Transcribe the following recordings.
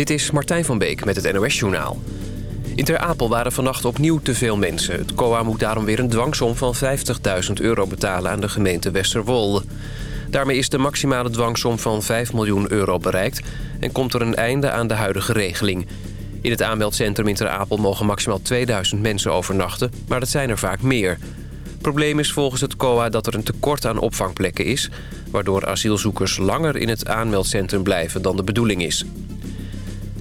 Dit is Martijn van Beek met het NOS-journaal. In Ter Apel waren vannacht opnieuw te veel mensen. Het COA moet daarom weer een dwangsom van 50.000 euro betalen aan de gemeente Westerwolde. Daarmee is de maximale dwangsom van 5 miljoen euro bereikt... en komt er een einde aan de huidige regeling. In het aanmeldcentrum in Ter Apel mogen maximaal 2000 mensen overnachten... maar dat zijn er vaak meer. Probleem is volgens het COA dat er een tekort aan opvangplekken is... waardoor asielzoekers langer in het aanmeldcentrum blijven dan de bedoeling is.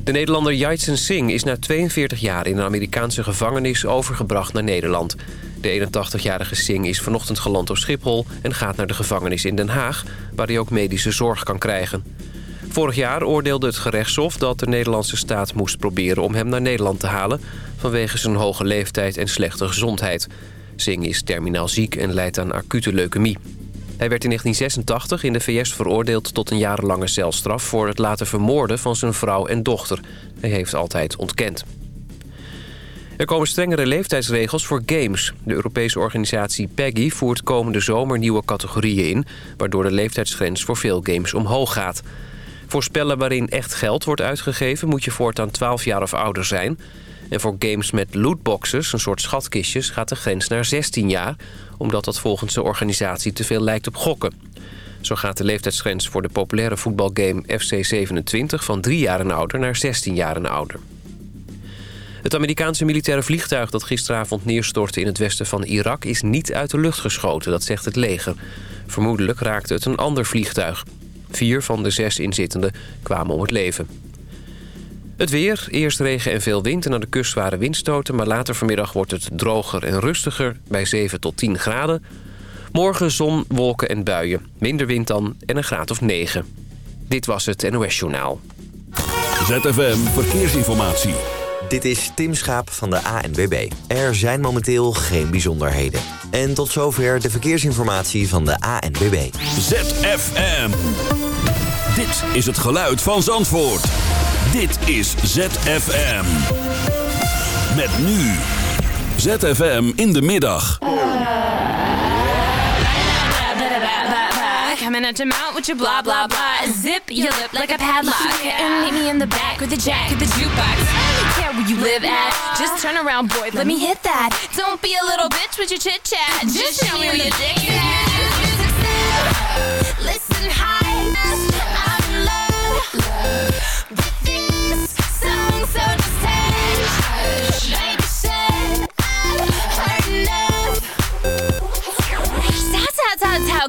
De Nederlander Yaitsen Singh is na 42 jaar in een Amerikaanse gevangenis overgebracht naar Nederland. De 81-jarige Singh is vanochtend geland op Schiphol en gaat naar de gevangenis in Den Haag... waar hij ook medische zorg kan krijgen. Vorig jaar oordeelde het gerechtshof dat de Nederlandse staat moest proberen om hem naar Nederland te halen... vanwege zijn hoge leeftijd en slechte gezondheid. Singh is terminaal ziek en lijdt aan acute leukemie. Hij werd in 1986 in de VS veroordeeld tot een jarenlange celstraf... voor het laten vermoorden van zijn vrouw en dochter. Hij heeft altijd ontkend. Er komen strengere leeftijdsregels voor games. De Europese organisatie PEGI voert komende zomer nieuwe categorieën in... waardoor de leeftijdsgrens voor veel games omhoog gaat. Voor spellen waarin echt geld wordt uitgegeven... moet je voortaan 12 jaar of ouder zijn... En voor games met lootboxes, een soort schatkistjes, gaat de grens naar 16 jaar... omdat dat volgens de organisatie te veel lijkt op gokken. Zo gaat de leeftijdsgrens voor de populaire voetbalgame FC27 van 3 jaar en ouder naar 16 jaar en ouder. Het Amerikaanse militaire vliegtuig dat gisteravond neerstortte in het westen van Irak... is niet uit de lucht geschoten, dat zegt het leger. Vermoedelijk raakte het een ander vliegtuig. Vier van de zes inzittenden kwamen om het leven. Het weer, eerst regen en veel wind en aan de kust zware windstoten... maar later vanmiddag wordt het droger en rustiger bij 7 tot 10 graden. Morgen zon, wolken en buien. Minder wind dan en een graad of 9. Dit was het NOS Journaal. ZFM Verkeersinformatie. Dit is Tim Schaap van de ANWB. Er zijn momenteel geen bijzonderheden. En tot zover de verkeersinformatie van de ANWB. ZFM. Dit is het geluid van Zandvoort. Dit is ZFM. Met nu. ZFM in de middag. Coming at your mouth with your blah blah blah. Zip your lip like a padlock. And meet me in the back with the jack of the jukebox. I don't care where you live at. Just turn around, boy. Let me hit that. Don't be a little bitch with your chit chat. Just show me where your dick is. Listen high. I'm in love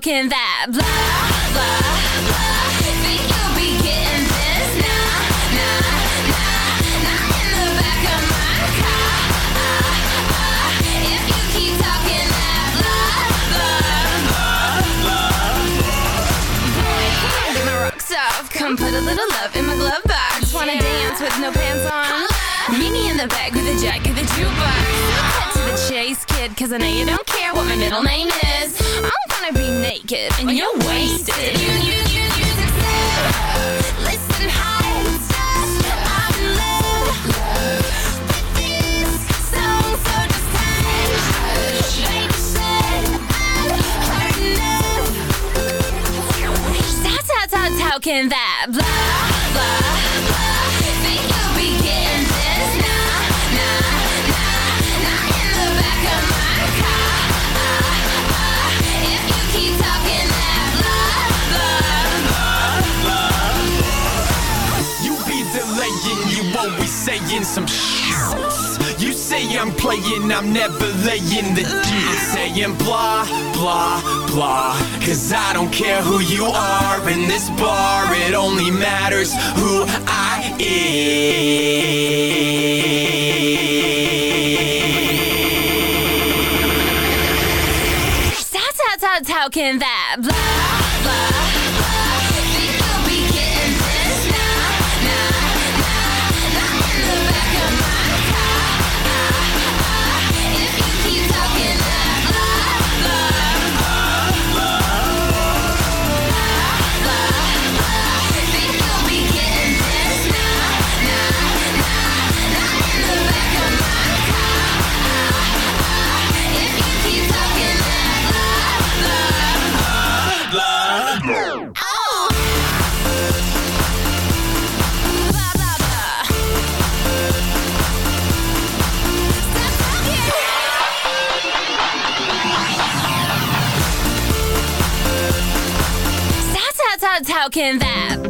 can that blah, blah, blah. Think you'll be getting this? Nah, nah, nah Not in the back of my car. If you keep talking that blah, blah, blah Boy, come on, get my rocks off. Come put a little love in my glove box. Wanna dance with no pants on? Meet me in the back with a jack of the jukebox kid Cause I know you don't care what my middle name is. I'm gonna be naked and you're wasted. You, you, you, you said Listen high I'm in love with this song So just hush Baby said I've heard enough. How, how, how, how can that blah, blah saying some shit. You say I'm playing, I'm never laying the deal. Saying blah, blah, blah. Cause I don't care who you are in this bar, it only matters who I am. How, how, how, how can that blah, Can that.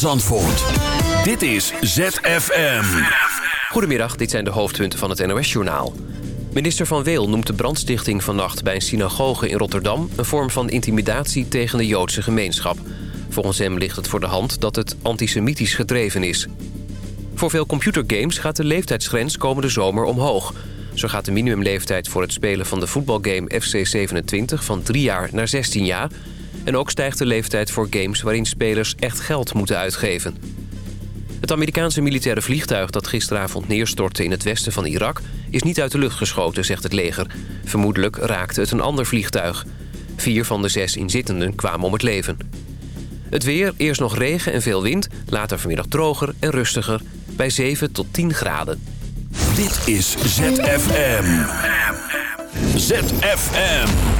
Zandvoort. Dit is ZFM. Goedemiddag, dit zijn de hoofdpunten van het NOS-journaal. Minister Van Weel noemt de brandstichting vannacht bij een synagoge in Rotterdam... een vorm van intimidatie tegen de Joodse gemeenschap. Volgens hem ligt het voor de hand dat het antisemitisch gedreven is. Voor veel computergames gaat de leeftijdsgrens komende zomer omhoog. Zo gaat de minimumleeftijd voor het spelen van de voetbalgame FC27 van 3 jaar naar 16 jaar... En ook stijgt de leeftijd voor games waarin spelers echt geld moeten uitgeven. Het Amerikaanse militaire vliegtuig dat gisteravond neerstortte in het westen van Irak... is niet uit de lucht geschoten, zegt het leger. Vermoedelijk raakte het een ander vliegtuig. Vier van de zes inzittenden kwamen om het leven. Het weer, eerst nog regen en veel wind, later vanmiddag droger en rustiger... bij 7 tot 10 graden. Dit is ZFM. ZFM.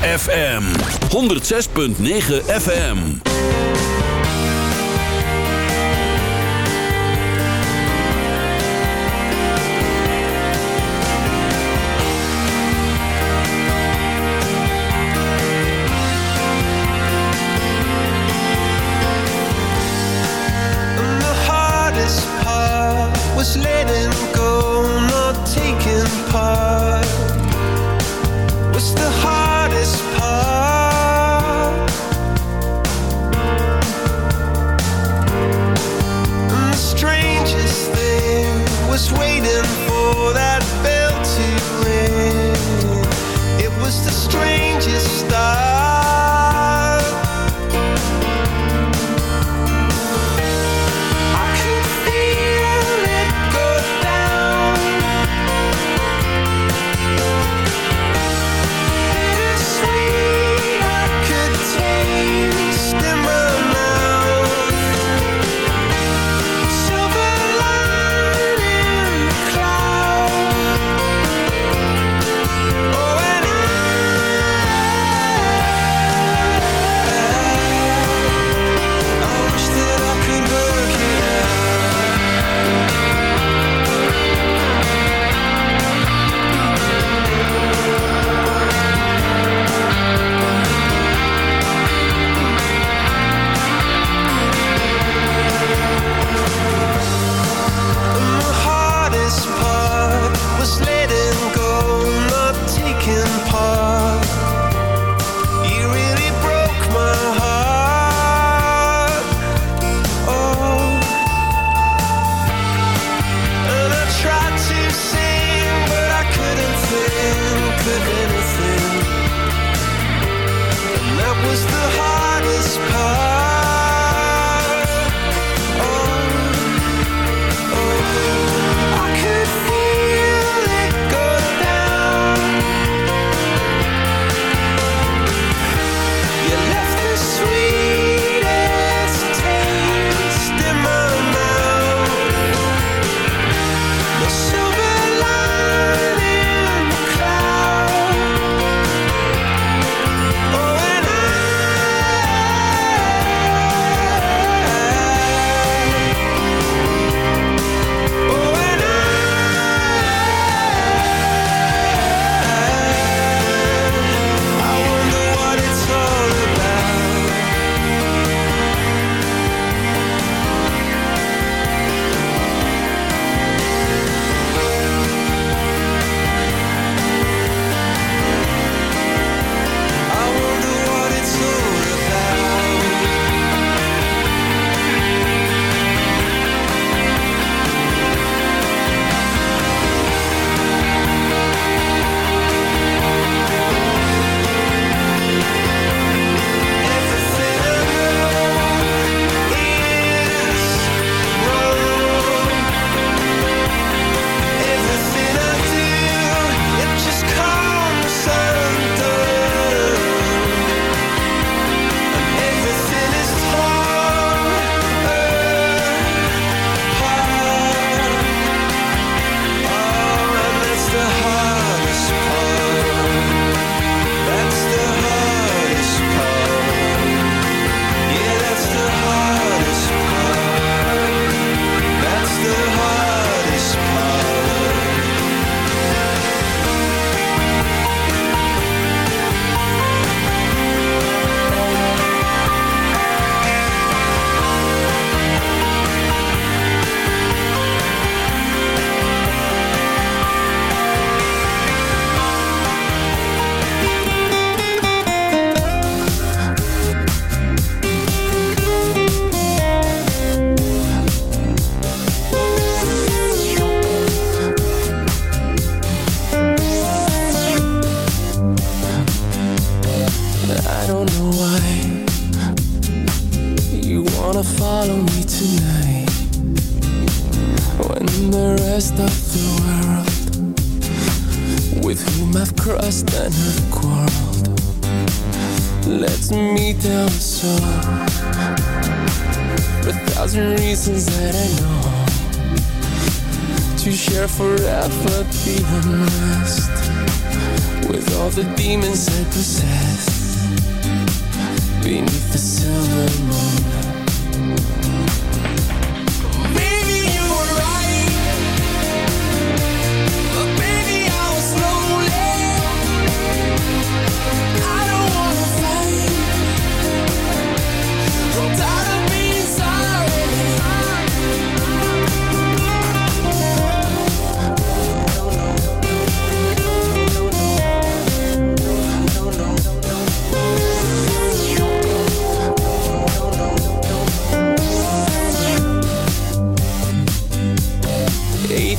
ZFM 106.9 FM. to share forever, be unrest with all the demons I possess beneath the silver moon.